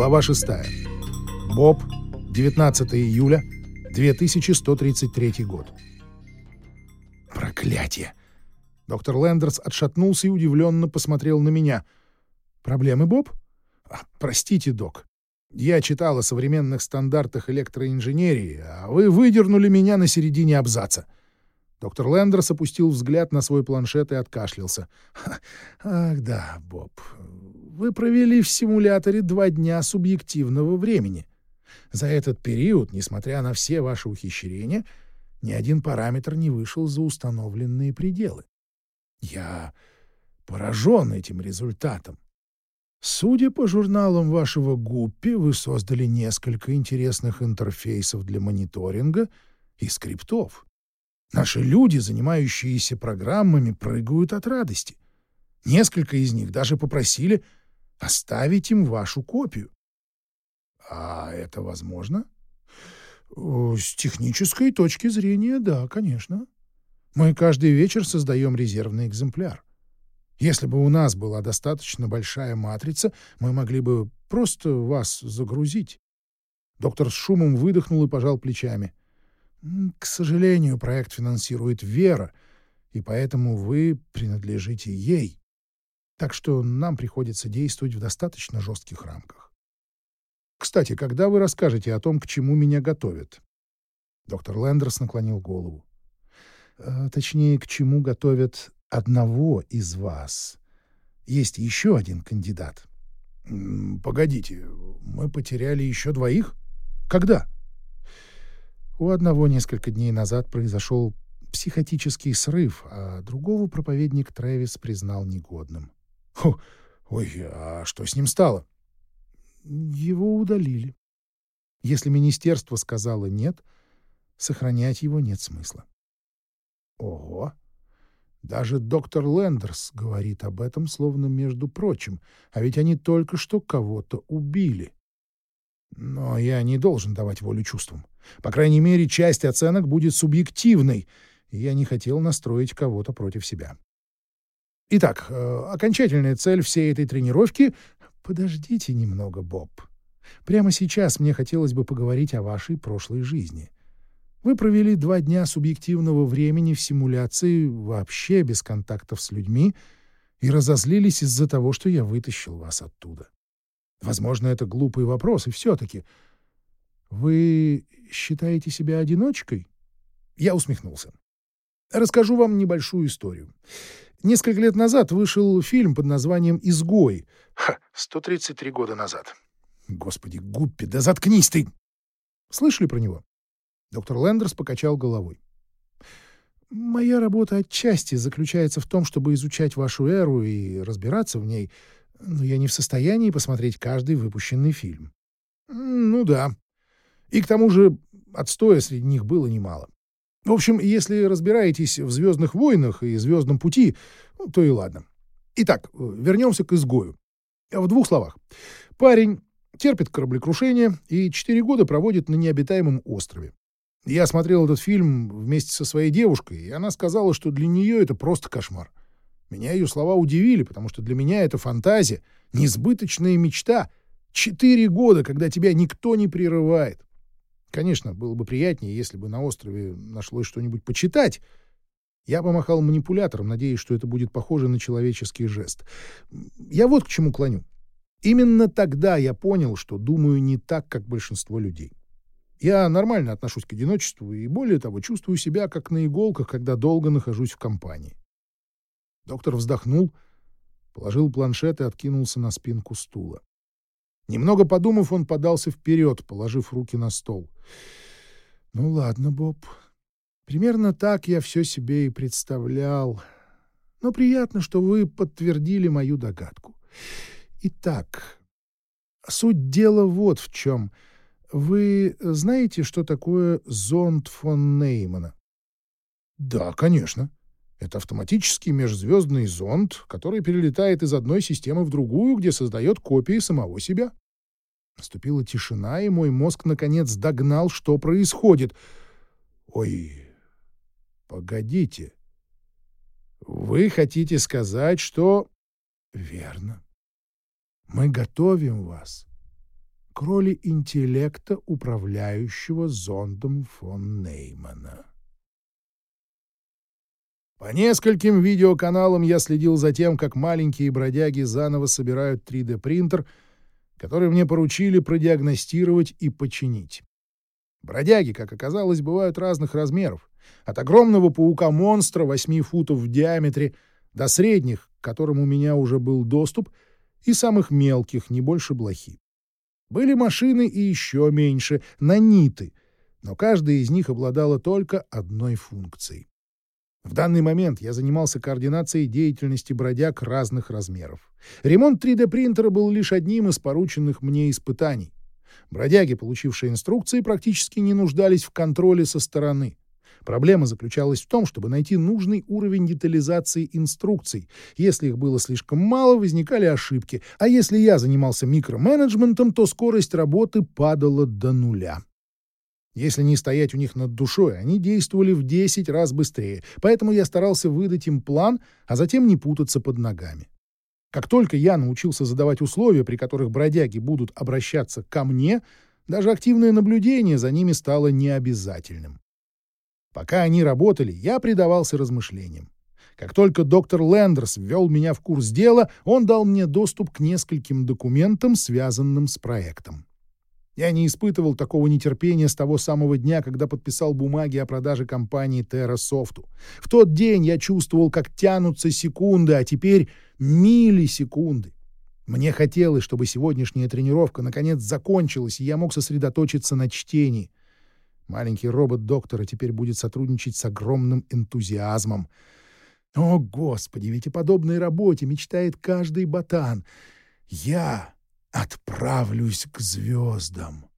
Глава 6. Боб, 19 июля, 2133 год. Проклятие! Доктор Лендерс отшатнулся и удивленно посмотрел на меня. «Проблемы, Боб?» а, «Простите, док. Я читал о современных стандартах электроинженерии, а вы выдернули меня на середине абзаца». Доктор Лендерс опустил взгляд на свой планшет и откашлялся. «Ах да, Боб, вы провели в симуляторе два дня субъективного времени. За этот период, несмотря на все ваши ухищрения, ни один параметр не вышел за установленные пределы. Я поражен этим результатом. Судя по журналам вашего ГУППИ, вы создали несколько интересных интерфейсов для мониторинга и скриптов. Наши люди, занимающиеся программами, прыгают от радости. Несколько из них даже попросили оставить им вашу копию. А это возможно? С технической точки зрения, да, конечно. Мы каждый вечер создаем резервный экземпляр. Если бы у нас была достаточно большая матрица, мы могли бы просто вас загрузить. Доктор с шумом выдохнул и пожал плечами. К сожалению, проект финансирует Вера, и поэтому вы принадлежите ей. Так что нам приходится действовать в достаточно жестких рамках. Кстати, когда вы расскажете о том, к чему меня готовят? Доктор Лендерс наклонил голову. Э, точнее, к чему готовят одного из вас. Есть еще один кандидат. Погодите, мы потеряли еще двоих? Когда? У одного несколько дней назад произошел психотический срыв, а другого проповедник Трэвис признал негодным. Хо, ой, а что с ним стало? Его удалили. Если министерство сказало «нет», сохранять его нет смысла. Ого! Даже доктор Лендерс говорит об этом, словно между прочим, а ведь они только что кого-то убили. Но я не должен давать волю чувствам. По крайней мере, часть оценок будет субъективной, и я не хотел настроить кого-то против себя. Итак, э, окончательная цель всей этой тренировки... Подождите немного, Боб. Прямо сейчас мне хотелось бы поговорить о вашей прошлой жизни. Вы провели два дня субъективного времени в симуляции вообще без контактов с людьми и разозлились из-за того, что я вытащил вас оттуда. Возможно, это глупый вопрос, и все-таки... Вы считаете себя одиночкой? Я усмехнулся. Расскажу вам небольшую историю. Несколько лет назад вышел фильм под названием «Изгой». Ха, 133 года назад. Господи, Гуппи, да заткнись ты! Слышали про него? Доктор Лендерс покачал головой. «Моя работа отчасти заключается в том, чтобы изучать вашу эру и разбираться в ней, но я не в состоянии посмотреть каждый выпущенный фильм». «Ну да. И к тому же отстоя среди них было немало. В общем, если разбираетесь в «Звездных войнах» и «Звездном пути», ну, то и ладно. Итак, вернемся к изгою. В двух словах. Парень терпит кораблекрушение и четыре года проводит на необитаемом острове. Я смотрел этот фильм вместе со своей девушкой, и она сказала, что для нее это просто кошмар. Меня ее слова удивили, потому что для меня это фантазия, несбыточная мечта. Четыре года, когда тебя никто не прерывает. Конечно, было бы приятнее, если бы на острове нашлось что-нибудь почитать. Я помахал манипулятором, надеясь, что это будет похоже на человеческий жест. Я вот к чему клоню. Именно тогда я понял, что думаю не так, как большинство людей. Я нормально отношусь к одиночеству и, более того, чувствую себя как на иголках, когда долго нахожусь в компании. Доктор вздохнул, положил планшет и откинулся на спинку стула. Немного подумав, он подался вперед, положив руки на стол. «Ну ладно, Боб. Примерно так я все себе и представлял. Но приятно, что вы подтвердили мою догадку. Итак, суть дела вот в чем. Вы знаете, что такое зонд фон Неймана?» «Да, конечно. Это автоматический межзвездный зонд, который перелетает из одной системы в другую, где создает копии самого себя. Наступила тишина, и мой мозг наконец догнал, что происходит. Ой, погодите. Вы хотите сказать, что... Верно. Мы готовим вас. к роли интеллекта, управляющего зондом фон Неймана. По нескольким видеоканалам я следил за тем, как маленькие бродяги заново собирают 3D-принтер, который мне поручили продиагностировать и починить. Бродяги, как оказалось, бывают разных размеров. От огромного паука-монстра 8 футов в диаметре до средних, к которым у меня уже был доступ, и самых мелких, не больше блохи. Были машины и еще меньше, наниты, но каждая из них обладала только одной функцией. В данный момент я занимался координацией деятельности бродяг разных размеров. Ремонт 3D-принтера был лишь одним из порученных мне испытаний. Бродяги, получившие инструкции, практически не нуждались в контроле со стороны. Проблема заключалась в том, чтобы найти нужный уровень детализации инструкций. Если их было слишком мало, возникали ошибки, а если я занимался микроменеджментом, то скорость работы падала до нуля. Если не стоять у них над душой, они действовали в 10 раз быстрее, поэтому я старался выдать им план, а затем не путаться под ногами. Как только я научился задавать условия, при которых бродяги будут обращаться ко мне, даже активное наблюдение за ними стало необязательным. Пока они работали, я предавался размышлениям. Как только доктор Лендерс ввел меня в курс дела, он дал мне доступ к нескольким документам, связанным с проектом. Я не испытывал такого нетерпения с того самого дня, когда подписал бумаги о продаже компании TerraSoft. В тот день я чувствовал, как тянутся секунды, а теперь миллисекунды. Мне хотелось, чтобы сегодняшняя тренировка наконец закончилась, и я мог сосредоточиться на чтении. Маленький робот доктора теперь будет сотрудничать с огромным энтузиазмом. О, Господи, ведь о подобной работе мечтает каждый ботан. Я отправлюсь к звездам.